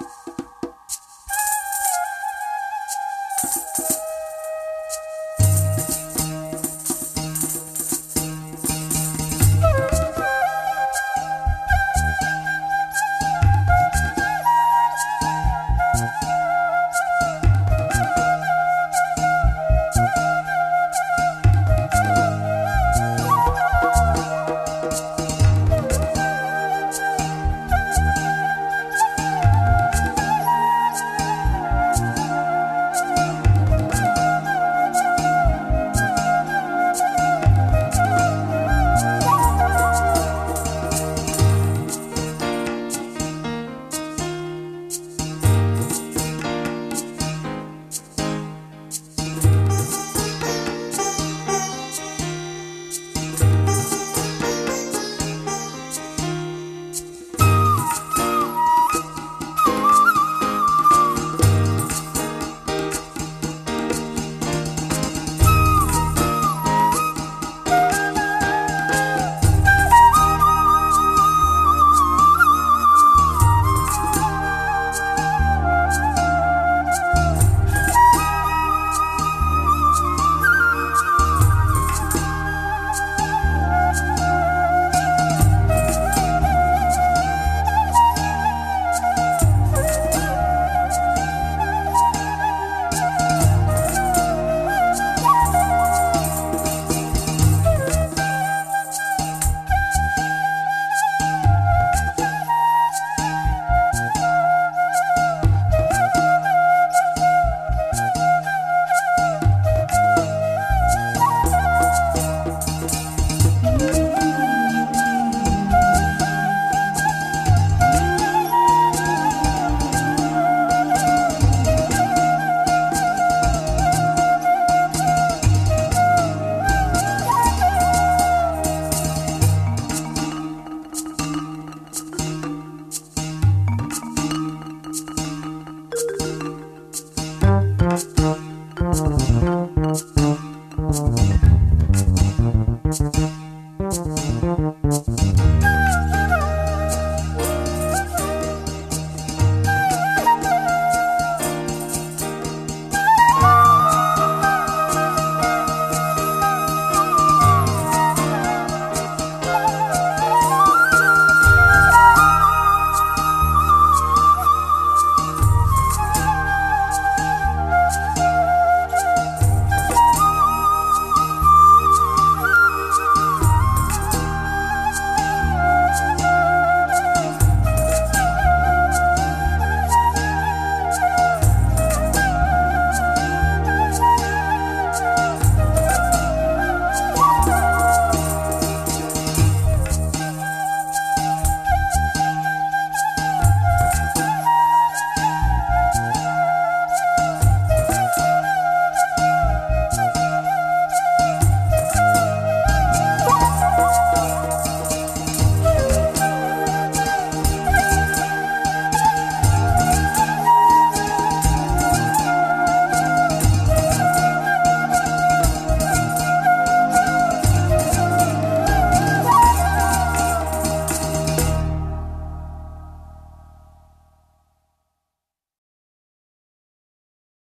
you